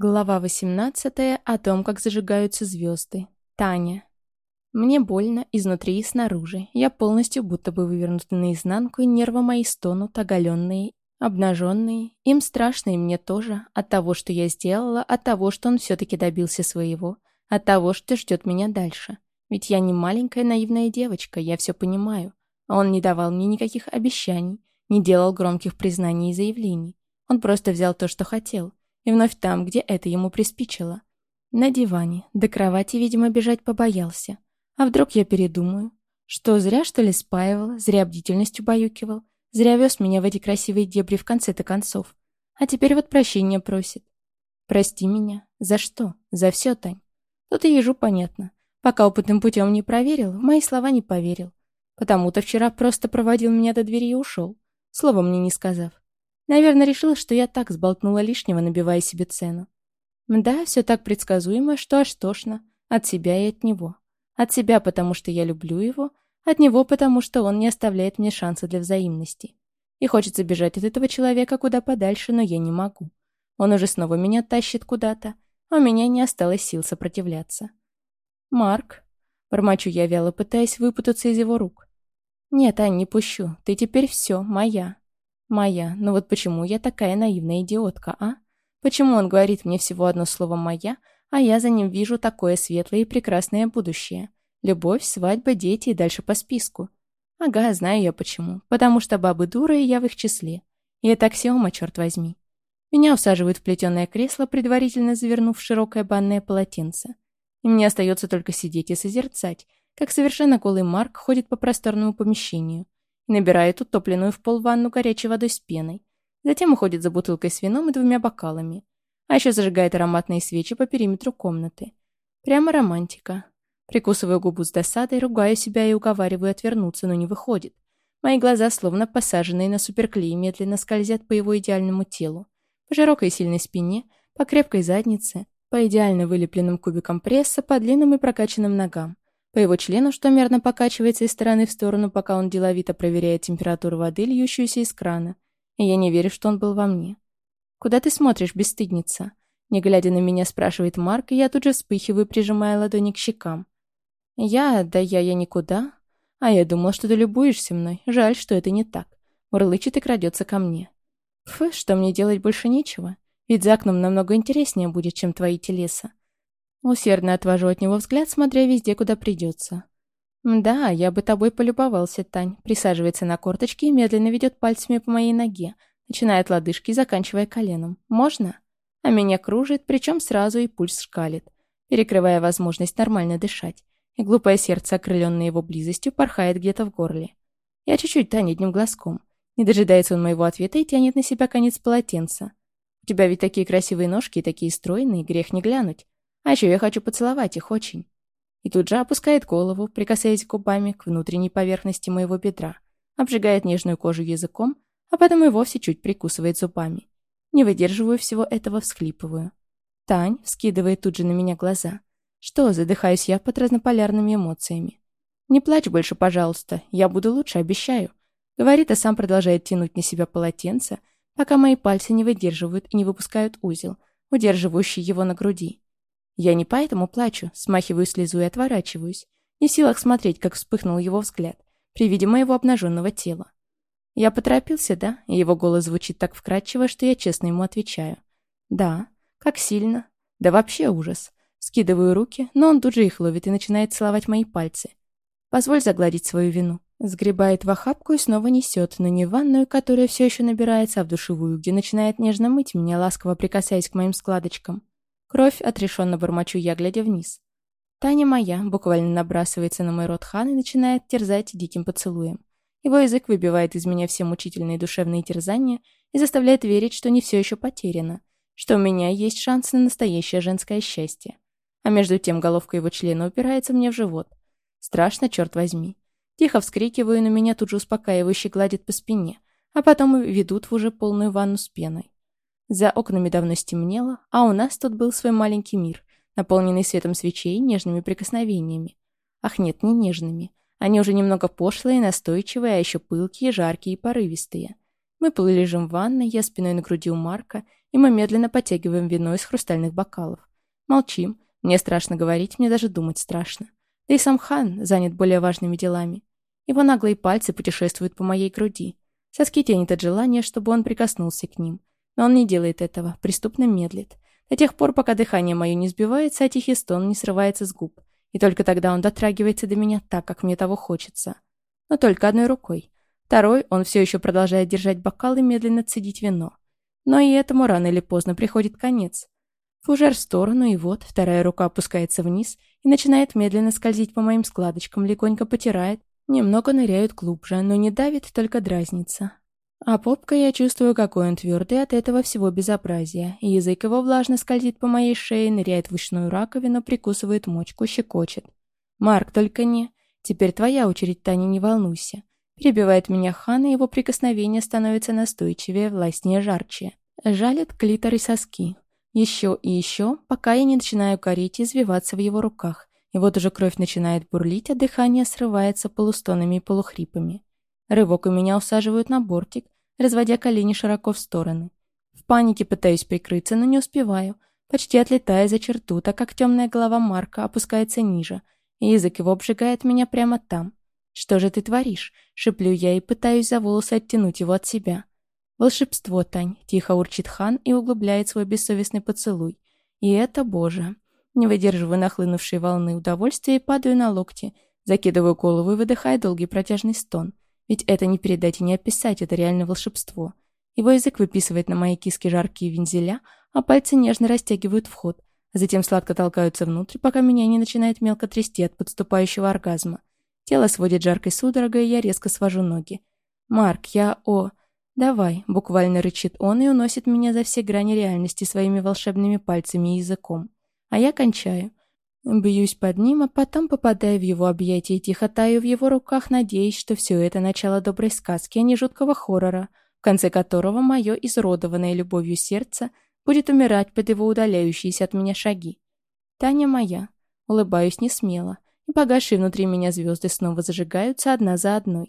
Глава 18 о том, как зажигаются звезды. Таня. Мне больно изнутри и снаружи. Я полностью будто бы вывернута наизнанку, и нервы мои стонут, оголенные, обнаженные. Им страшно, и мне тоже. От того, что я сделала, от того, что он все-таки добился своего, от того, что ждет меня дальше. Ведь я не маленькая наивная девочка, я все понимаю. Он не давал мне никаких обещаний, не делал громких признаний и заявлений. Он просто взял то, что хотел и вновь там, где это ему приспичило. На диване, до кровати, видимо, бежать побоялся. А вдруг я передумаю? Что, зря, что ли, спаивал, зря бдительностью баюкивал, зря вез меня в эти красивые дебри в конце-то концов. А теперь вот прощения просит. Прости меня. За что? За все, Тань. Тут и ежу понятно. Пока опытным путем не проверил, в мои слова не поверил. Потому-то вчера просто проводил меня до двери и ушел, слова мне не сказав. Наверное, решила, что я так сболтнула лишнего, набивая себе цену. Да, все так предсказуемо, что аж тошно. От себя и от него. От себя, потому что я люблю его, от него, потому что он не оставляет мне шанса для взаимности. И хочется бежать от этого человека куда подальше, но я не могу. Он уже снова меня тащит куда-то, а у меня не осталось сил сопротивляться. «Марк», — бормочу я вяло, пытаясь выпутаться из его рук. «Нет, Ань, не пущу. Ты теперь все, моя. Моя. Ну вот почему я такая наивная идиотка, а? Почему он говорит мне всего одно слово «моя», а я за ним вижу такое светлое и прекрасное будущее? Любовь, свадьба, дети и дальше по списку. Ага, знаю я почему. Потому что бабы дуры, и я в их числе. И это аксиома, черт возьми. Меня усаживают в плетеное кресло, предварительно завернув широкое банное полотенце. И мне остается только сидеть и созерцать, как совершенно голый Марк ходит по просторному помещению – Набирает утопленную в пол ванну горячей водой с пеной. Затем уходит за бутылкой с вином и двумя бокалами. А еще зажигает ароматные свечи по периметру комнаты. Прямо романтика. Прикусываю губу с досадой, ругаю себя и уговариваю отвернуться, но не выходит. Мои глаза, словно посаженные на суперклей, медленно скользят по его идеальному телу. По широкой и сильной спине, по крепкой заднице, по идеально вылепленным кубикам пресса, по длинным и прокачанным ногам по его члену, что мерно покачивается из стороны в сторону, пока он деловито проверяет температуру воды, льющуюся из крана. И я не верю, что он был во мне. «Куда ты смотришь, бесстыдница?» Не глядя на меня, спрашивает Марк, и я тут же вспыхиваю, прижимая ладони к щекам. «Я? Да я, я никуда. А я думал, что ты любуешься мной. Жаль, что это не так. Мурлычет и крадется ко мне. Фу, что мне делать больше нечего? Ведь за окном намного интереснее будет, чем твои телеса. Усердно отвожу от него взгляд, смотря везде, куда придется. «Да, я бы тобой полюбовался, Тань». Присаживается на корточки и медленно ведет пальцами по моей ноге, начиная от лодыжки, заканчивая коленом. «Можно?» А меня кружит, причем сразу и пульс шкалит, перекрывая возможность нормально дышать. И глупое сердце, окрыленное его близостью, порхает где-то в горле. Я чуть-чуть Тань одним глазком. Не дожидается он моего ответа и тянет на себя конец полотенца. «У тебя ведь такие красивые ножки и такие стройные, грех не глянуть». А еще я хочу поцеловать их очень. И тут же опускает голову, прикасаясь губами к внутренней поверхности моего бедра, обжигает нежную кожу языком, а потом и вовсе чуть прикусывает зубами. Не выдерживаю всего этого, всхлипываю. Тань вскидывает тут же на меня глаза. Что, задыхаюсь я под разнополярными эмоциями. «Не плачь больше, пожалуйста, я буду лучше, обещаю», говорит, а сам продолжает тянуть на себя полотенце, пока мои пальцы не выдерживают и не выпускают узел, удерживающий его на груди. Я не поэтому плачу, смахиваю слезу и отворачиваюсь. Не в силах смотреть, как вспыхнул его взгляд при виде моего обнаженного тела. Я поторопился, да? И его голос звучит так вкрадчиво, что я честно ему отвечаю. Да. Как сильно? Да вообще ужас. Скидываю руки, но он тут же их ловит и начинает целовать мои пальцы. Позволь загладить свою вину. Сгребает в охапку и снова несет, но не в ванную, которая все еще набирается, а в душевую, где начинает нежно мыть меня, ласково прикасаясь к моим складочкам. Кровь отрешенно бормочу я, глядя вниз. Таня моя буквально набрасывается на мой рот хан и начинает терзать диким поцелуем. Его язык выбивает из меня все мучительные душевные терзания и заставляет верить, что не все еще потеряно, что у меня есть шанс на настоящее женское счастье. А между тем головка его члена упирается мне в живот. Страшно, черт возьми. Тихо вскрикиваю, но меня тут же успокаивающе гладит по спине, а потом ведут в уже полную ванну с пеной. За окнами давно стемнело, а у нас тут был свой маленький мир, наполненный светом свечей нежными прикосновениями. Ах нет, не нежными. Они уже немного пошлые, настойчивые, а еще пылкие, жаркие и порывистые. Мы полулежим в ванной, я спиной на груди у Марка, и мы медленно подтягиваем вино из хрустальных бокалов. Молчим. Мне страшно говорить, мне даже думать страшно. Да и сам хан занят более важными делами. Его наглые пальцы путешествуют по моей груди. Соски тянет от желания, чтобы он прикоснулся к ним. Но он не делает этого, преступно медлит. До тех пор, пока дыхание мое не сбивается, а тихий стон не срывается с губ. И только тогда он дотрагивается до меня так, как мне того хочется. Но только одной рукой. Второй он все еще продолжает держать бокал и медленно цедить вино. Но и этому рано или поздно приходит конец. Фужер в сторону, и вот вторая рука опускается вниз и начинает медленно скользить по моим складочкам, легонько потирает, немного ныряют глубже, но не давит, только дразнится. А попкой я чувствую, какой он твердый от этого всего безобразия, язык его влажно скользит по моей шее, ныряет в ушную раковину, прикусывает мочку, щекочет. «Марк, только не...» «Теперь твоя очередь, Таня, не волнуйся». Перебивает меня хан, и его прикосновение становится настойчивее, властнее, жарче. Жалит клитор и соски. Еще и еще, пока я не начинаю кореть и извиваться в его руках. И вот уже кровь начинает бурлить, а дыхание срывается полустонами и полухрипами. Рывок у меня усаживают на бортик, разводя колени широко в стороны. В панике пытаюсь прикрыться, но не успеваю, почти отлетая за черту, так как темная голова Марка опускается ниже, и язык его обжигает меня прямо там. «Что же ты творишь?» — шеплю я и пытаюсь за волосы оттянуть его от себя. «Волшебство, Тань», — тихо урчит хан и углубляет свой бессовестный поцелуй. И это, боже. Не выдерживаю нахлынувшей волны удовольствия и падаю на локти, закидываю голову и выдыхаю долгий протяжный стон. Ведь это не передать и не описать, это реально волшебство. Его язык выписывает на моей киске жаркие вензеля, а пальцы нежно растягивают вход, а затем сладко толкаются внутрь, пока меня не начинает мелко трясти от подступающего оргазма. Тело сводит жаркой судорогой, и я резко свожу ноги. «Марк, я... О...» «Давай», — буквально рычит он и уносит меня за все грани реальности своими волшебными пальцами и языком. А я кончаю. Бьюсь под ним, а потом попадаю в его объятия и тихо таю в его руках, надеясь, что все это начало доброй сказки, а не жуткого хоррора, в конце которого мое изродованное любовью сердце будет умирать под его удаляющиеся от меня шаги. Таня моя. Улыбаюсь не смело, и погасшие внутри меня звезды снова зажигаются одна за одной.